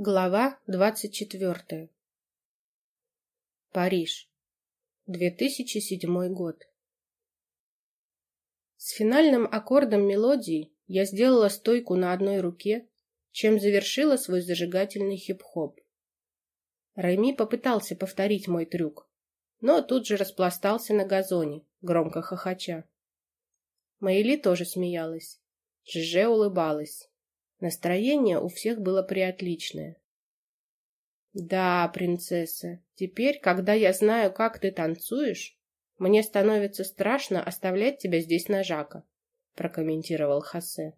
Глава двадцать четвертая. Париж. 2007 год. С финальным аккордом мелодии я сделала стойку на одной руке, чем завершила свой зажигательный хип-хоп. Реми попытался повторить мой трюк, но тут же распластался на газоне, громко хохоча. Майли тоже смеялась. Жже улыбалась. Настроение у всех было приотличное. Да, принцесса, теперь, когда я знаю, как ты танцуешь, мне становится страшно оставлять тебя здесь на Жака, прокомментировал Хосе.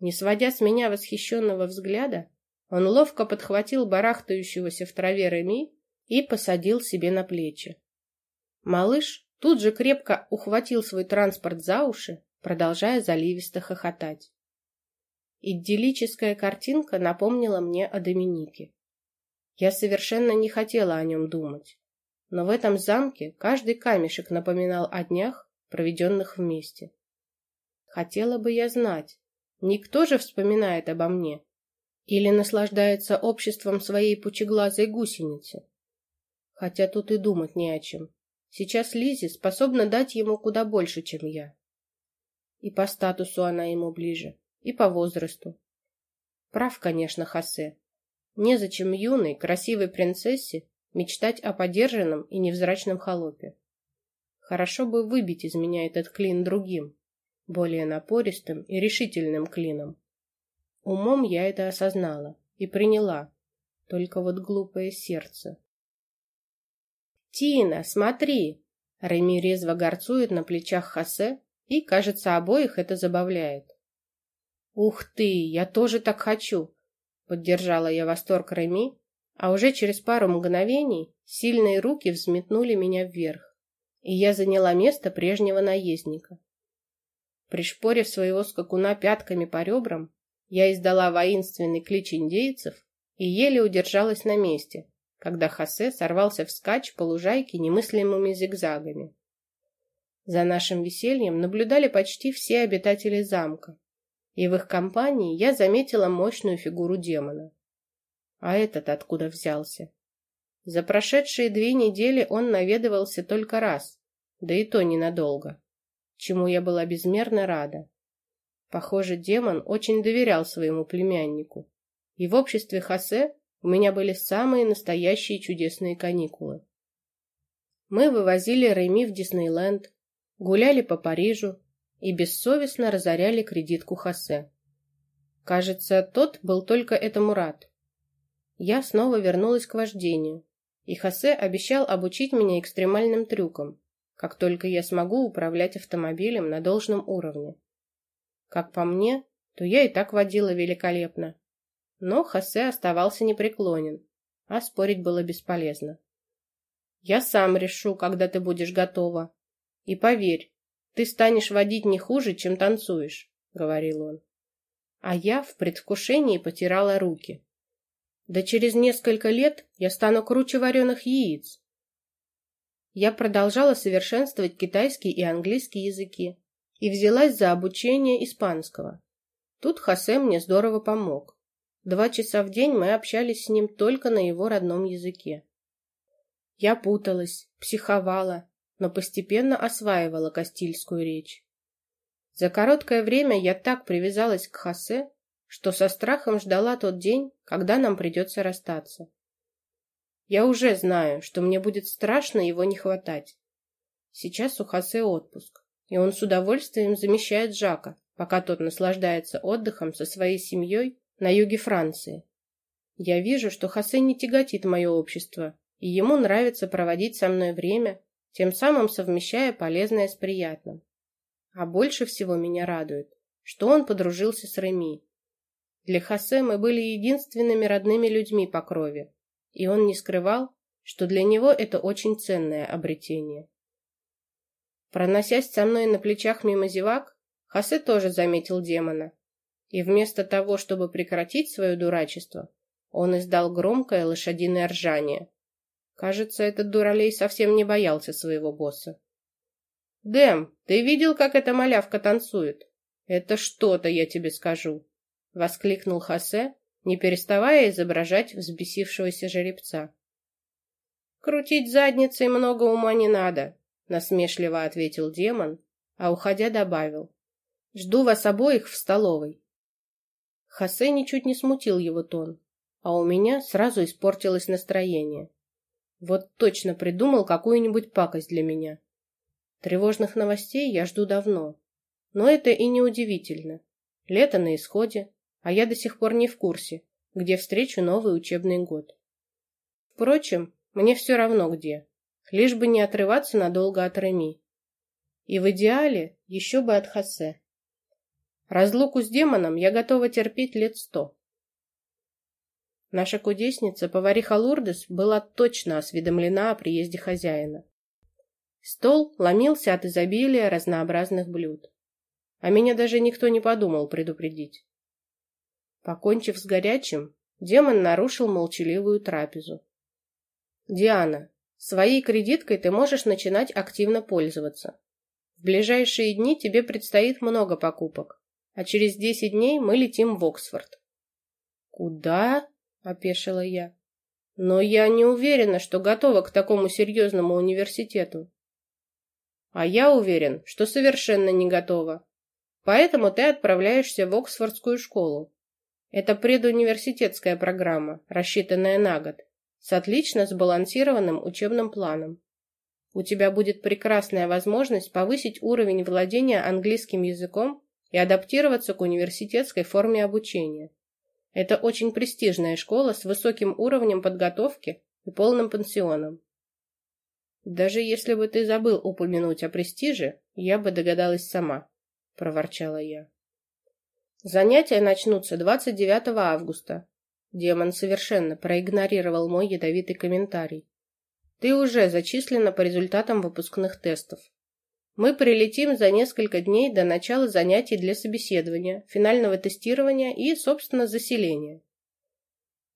Не сводя с меня восхищенного взгляда, он ловко подхватил барахтающегося в траве Реми и посадил себе на плечи. Малыш тут же крепко ухватил свой транспорт за уши, продолжая заливисто хохотать. Идиллическая картинка напомнила мне о Доминике. Я совершенно не хотела о нем думать, но в этом замке каждый камешек напоминал о днях, проведенных вместе. Хотела бы я знать, никто же вспоминает обо мне или наслаждается обществом своей пучеглазой гусеницы. Хотя тут и думать не о чем. Сейчас Лизи способна дать ему куда больше, чем я. И по статусу она ему ближе и по возрасту. Прав, конечно, Хосе. Незачем юной, красивой принцессе мечтать о подержанном и невзрачном холопе. Хорошо бы выбить из меня этот клин другим, более напористым и решительным клином. Умом я это осознала и приняла, только вот глупое сердце. «Тина, смотри!» Реми резво горцует на плечах Хосе, и, кажется, обоих это забавляет. «Ух ты, я тоже так хочу!» Поддержала я восторг Реми, а уже через пару мгновений сильные руки взметнули меня вверх, и я заняла место прежнего наездника. Пришпорив своего скакуна пятками по ребрам, я издала воинственный клич индейцев и еле удержалась на месте, когда Хосе сорвался вскачь по лужайке немыслимыми зигзагами. За нашим весельем наблюдали почти все обитатели замка, и в их компании я заметила мощную фигуру демона. А этот откуда взялся? За прошедшие две недели он наведывался только раз, да и то ненадолго, чему я была безмерно рада. Похоже, демон очень доверял своему племяннику, и в обществе Хосе у меня были самые настоящие чудесные каникулы. Мы вывозили Реми в Диснейленд, гуляли по Парижу, и бессовестно разоряли кредитку Хосе. Кажется, тот был только этому рад. Я снова вернулась к вождению, и Хосе обещал обучить меня экстремальным трюкам, как только я смогу управлять автомобилем на должном уровне. Как по мне, то я и так водила великолепно. Но Хосе оставался непреклонен, а спорить было бесполезно. Я сам решу, когда ты будешь готова. И поверь, ты станешь водить не хуже, чем танцуешь, говорил он. А я в предвкушении потирала руки. Да через несколько лет я стану круче вареных яиц. Я продолжала совершенствовать китайский и английский языки и взялась за обучение испанского. Тут Хосе мне здорово помог. Два часа в день мы общались с ним только на его родном языке. Я путалась, психовала, но постепенно осваивала кастильскую речь. За короткое время я так привязалась к Хосе, что со страхом ждала тот день, когда нам придется расстаться. Я уже знаю, что мне будет страшно его не хватать. Сейчас у Хосе отпуск, и он с удовольствием замещает Жака, пока тот наслаждается отдыхом со своей семьей на юге Франции. Я вижу, что Хосе не тяготит мое общество, и ему нравится проводить со мной время тем самым совмещая полезное с приятным. А больше всего меня радует, что он подружился с Реми. Для Хосе мы были единственными родными людьми по крови, и он не скрывал, что для него это очень ценное обретение. Проносясь со мной на плечах мимо зевак, Хосе тоже заметил демона, и вместо того, чтобы прекратить свое дурачество, он издал громкое лошадиное ржание, Кажется, этот дуралей совсем не боялся своего босса. «Дэм, ты видел, как эта малявка танцует? Это что-то, я тебе скажу!» Воскликнул Хосе, не переставая изображать взбесившегося жеребца. «Крутить задницей много ума не надо», — насмешливо ответил демон, а уходя добавил. «Жду вас обоих в столовой». Хосе ничуть не смутил его тон, а у меня сразу испортилось настроение. Вот точно придумал какую-нибудь пакость для меня. Тревожных новостей я жду давно. Но это и не удивительно. Лето на исходе, а я до сих пор не в курсе, где встречу новый учебный год. Впрочем, мне все равно где, лишь бы не отрываться надолго от Реми. И в идеале еще бы от Хосе. Разлуку с демоном я готова терпеть лет сто. Наша кудесница, повариха Лурдес, была точно осведомлена о приезде хозяина. Стол ломился от изобилия разнообразных блюд. А меня даже никто не подумал предупредить. Покончив с горячим, демон нарушил молчаливую трапезу. «Диана, своей кредиткой ты можешь начинать активно пользоваться. В ближайшие дни тебе предстоит много покупок, а через десять дней мы летим в Оксфорд». «Куда?» Опешила я. Но я не уверена, что готова к такому серьезному университету. А я уверен, что совершенно не готова. Поэтому ты отправляешься в Оксфордскую школу. Это предуниверситетская программа, рассчитанная на год, с отлично сбалансированным учебным планом. У тебя будет прекрасная возможность повысить уровень владения английским языком и адаптироваться к университетской форме обучения. Это очень престижная школа с высоким уровнем подготовки и полным пансионом. Даже если бы ты забыл упомянуть о престиже, я бы догадалась сама, проворчала я. Занятия начнутся 29 августа. Демон совершенно проигнорировал мой ядовитый комментарий. Ты уже зачислена по результатам выпускных тестов. Мы прилетим за несколько дней до начала занятий для собеседования, финального тестирования и, собственно, заселения.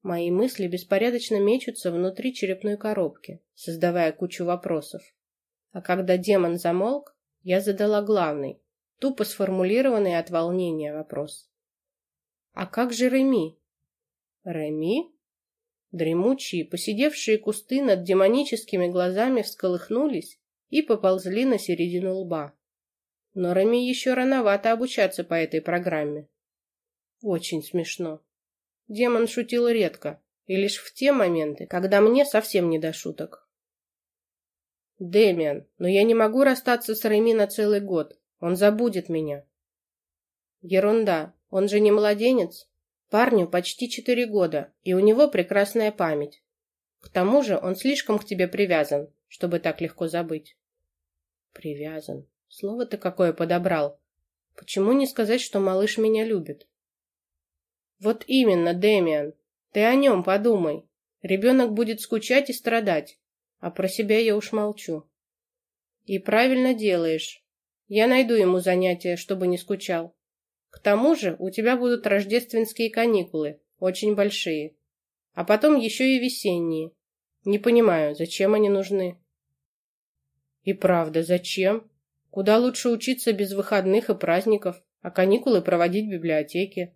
Мои мысли беспорядочно мечутся внутри черепной коробки, создавая кучу вопросов. А когда демон замолк, я задала главный, тупо сформулированный от волнения вопрос. «А как же Реми?» «Реми?» Дремучие, посидевшие кусты над демоническими глазами всколыхнулись и поползли на середину лба. Но Рами еще рановато обучаться по этой программе. Очень смешно. Демон шутил редко, и лишь в те моменты, когда мне совсем не до шуток. Дэмиан, но я не могу расстаться с Реми на целый год. Он забудет меня. Ерунда, он же не младенец. Парню почти четыре года, и у него прекрасная память. К тому же он слишком к тебе привязан, чтобы так легко забыть. Привязан. Слово ты какое подобрал. Почему не сказать, что малыш меня любит? Вот именно, Дэмиан. Ты о нем подумай. Ребенок будет скучать и страдать. А про себя я уж молчу. И правильно делаешь. Я найду ему занятие, чтобы не скучал. К тому же у тебя будут рождественские каникулы, очень большие. А потом еще и весенние. Не понимаю, зачем они нужны. И правда, зачем? Куда лучше учиться без выходных и праздников, а каникулы проводить в библиотеке?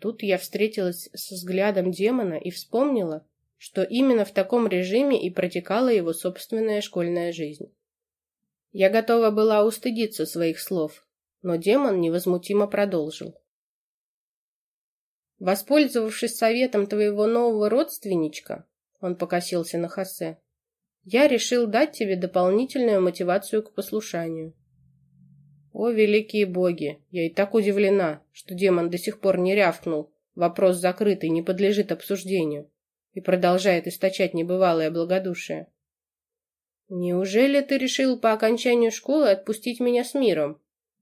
Тут я встретилась со взглядом демона и вспомнила, что именно в таком режиме и протекала его собственная школьная жизнь. Я готова была устыдиться своих слов, но демон невозмутимо продолжил. Воспользовавшись советом твоего нового родственничка, он покосился на Хосе, я решил дать тебе дополнительную мотивацию к послушанию. О, великие боги, я и так удивлена, что демон до сих пор не рявкнул. Вопрос закрытый, не подлежит обсуждению. И продолжает источать небывалое благодушие. Неужели ты решил по окончанию школы отпустить меня с миром?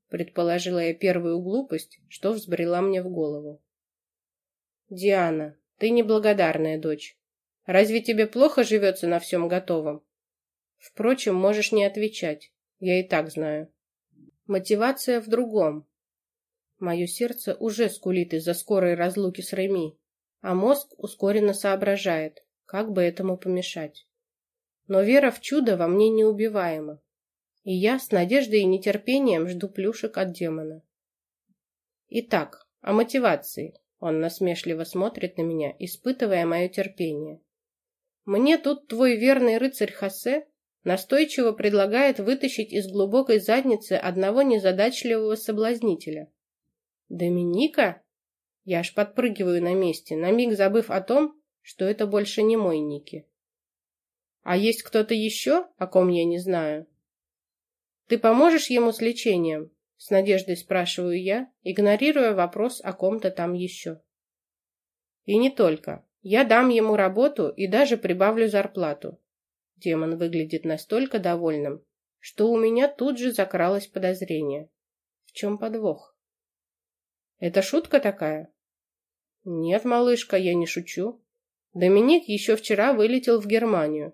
Предположила я первую глупость, что взбрела мне в голову. Диана, ты неблагодарная дочь. Разве тебе плохо живется на всем готовом? Впрочем, можешь не отвечать. Я и так знаю. Мотивация в другом. Мое сердце уже скулит из-за скорой разлуки с Реми, а мозг ускоренно соображает, как бы этому помешать. Но вера в чудо во мне неубиваема, и я с надеждой и нетерпением жду плюшек от демона. Итак, о мотивации. Он насмешливо смотрит на меня, испытывая мое терпение. Мне тут твой верный рыцарь Хосе настойчиво предлагает вытащить из глубокой задницы одного незадачливого соблазнителя. Доминика? Я аж подпрыгиваю на месте, на миг забыв о том, что это больше не мой Ники. А есть кто-то еще, о ком я не знаю? Ты поможешь ему с лечением? С надеждой спрашиваю я, игнорируя вопрос о ком-то там еще. И не только. Я дам ему работу и даже прибавлю зарплату. Демон выглядит настолько довольным, что у меня тут же закралось подозрение. В чем подвох? Это шутка такая? Нет, малышка, я не шучу. Доминик еще вчера вылетел в Германию.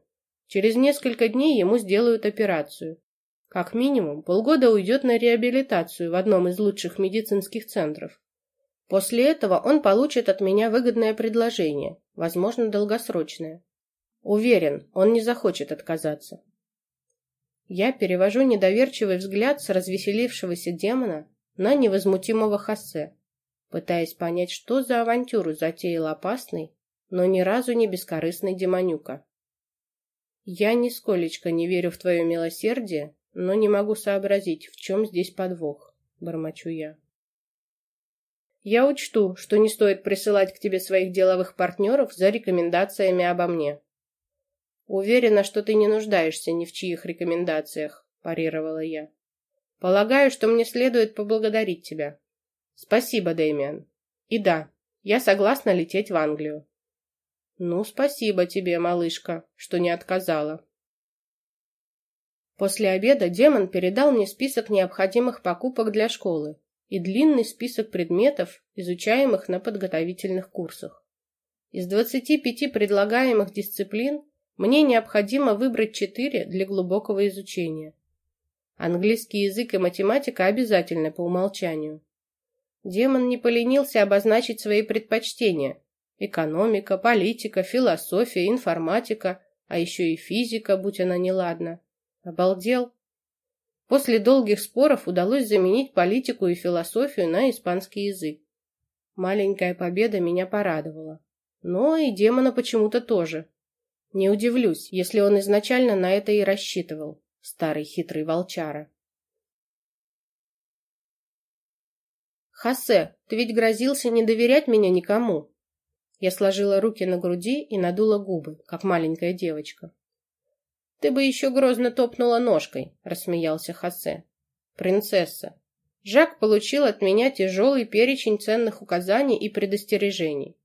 Через несколько дней ему сделают операцию. Как минимум, полгода уйдет на реабилитацию в одном из лучших медицинских центров. После этого он получит от меня выгодное предложение, возможно, долгосрочное. Уверен, он не захочет отказаться. Я перевожу недоверчивый взгляд с развеселившегося демона на невозмутимого Хосе, пытаясь понять, что за авантюру затеял опасный, но ни разу не бескорыстный демонюка. Я нисколечко не верю в твое милосердие, но не могу сообразить, в чем здесь подвох, бормочу я. Я учту, что не стоит присылать к тебе своих деловых партнеров за рекомендациями обо мне. Уверена, что ты не нуждаешься ни в чьих рекомендациях, парировала я. Полагаю, что мне следует поблагодарить тебя. Спасибо, Дэмиан. И да, я согласна лететь в Англию. Ну, спасибо тебе, малышка, что не отказала. После обеда демон передал мне список необходимых покупок для школы, и длинный список предметов, изучаемых на подготовительных курсах. Из 25 предлагаемых дисциплин мне необходимо выбрать 4 для глубокого изучения. Английский язык и математика обязательны по умолчанию. Демон не поленился обозначить свои предпочтения. Экономика, политика, философия, информатика, а еще и физика, будь она неладна. Обалдел. После долгих споров удалось заменить политику и философию на испанский язык. Маленькая победа меня порадовала. Но и демона почему-то тоже. Не удивлюсь, если он изначально на это и рассчитывал, старый хитрый волчара. «Хосе, ты ведь грозился не доверять меня никому!» Я сложила руки на груди и надула губы, как маленькая девочка. Ты бы еще грозно топнула ножкой, рассмеялся Хосе. Принцесса. Жак получил от меня тяжелый перечень ценных указаний и предостережений.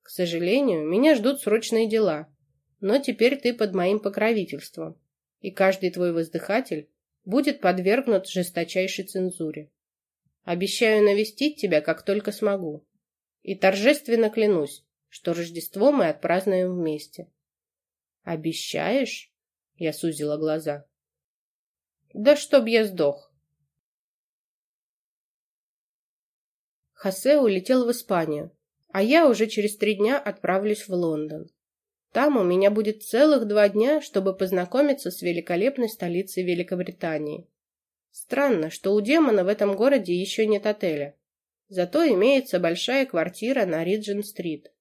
К сожалению, меня ждут срочные дела, но теперь ты под моим покровительством, и каждый твой воздыхатель будет подвергнут жесточайшей цензуре. Обещаю навестить тебя, как только смогу, и торжественно клянусь, что Рождество мы отпразднуем вместе. Обещаешь? Я сузила глаза. Да чтоб я сдох. Хосе улетел в Испанию, а я уже через три дня отправлюсь в Лондон. Там у меня будет целых два дня, чтобы познакомиться с великолепной столицей Великобритании. Странно, что у демона в этом городе еще нет отеля. Зато имеется большая квартира на Риджин-стрит.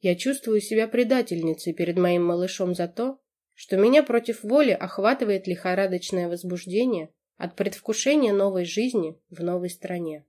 Я чувствую себя предательницей перед моим малышом за то, что меня против воли охватывает лихорадочное возбуждение от предвкушения новой жизни в новой стране.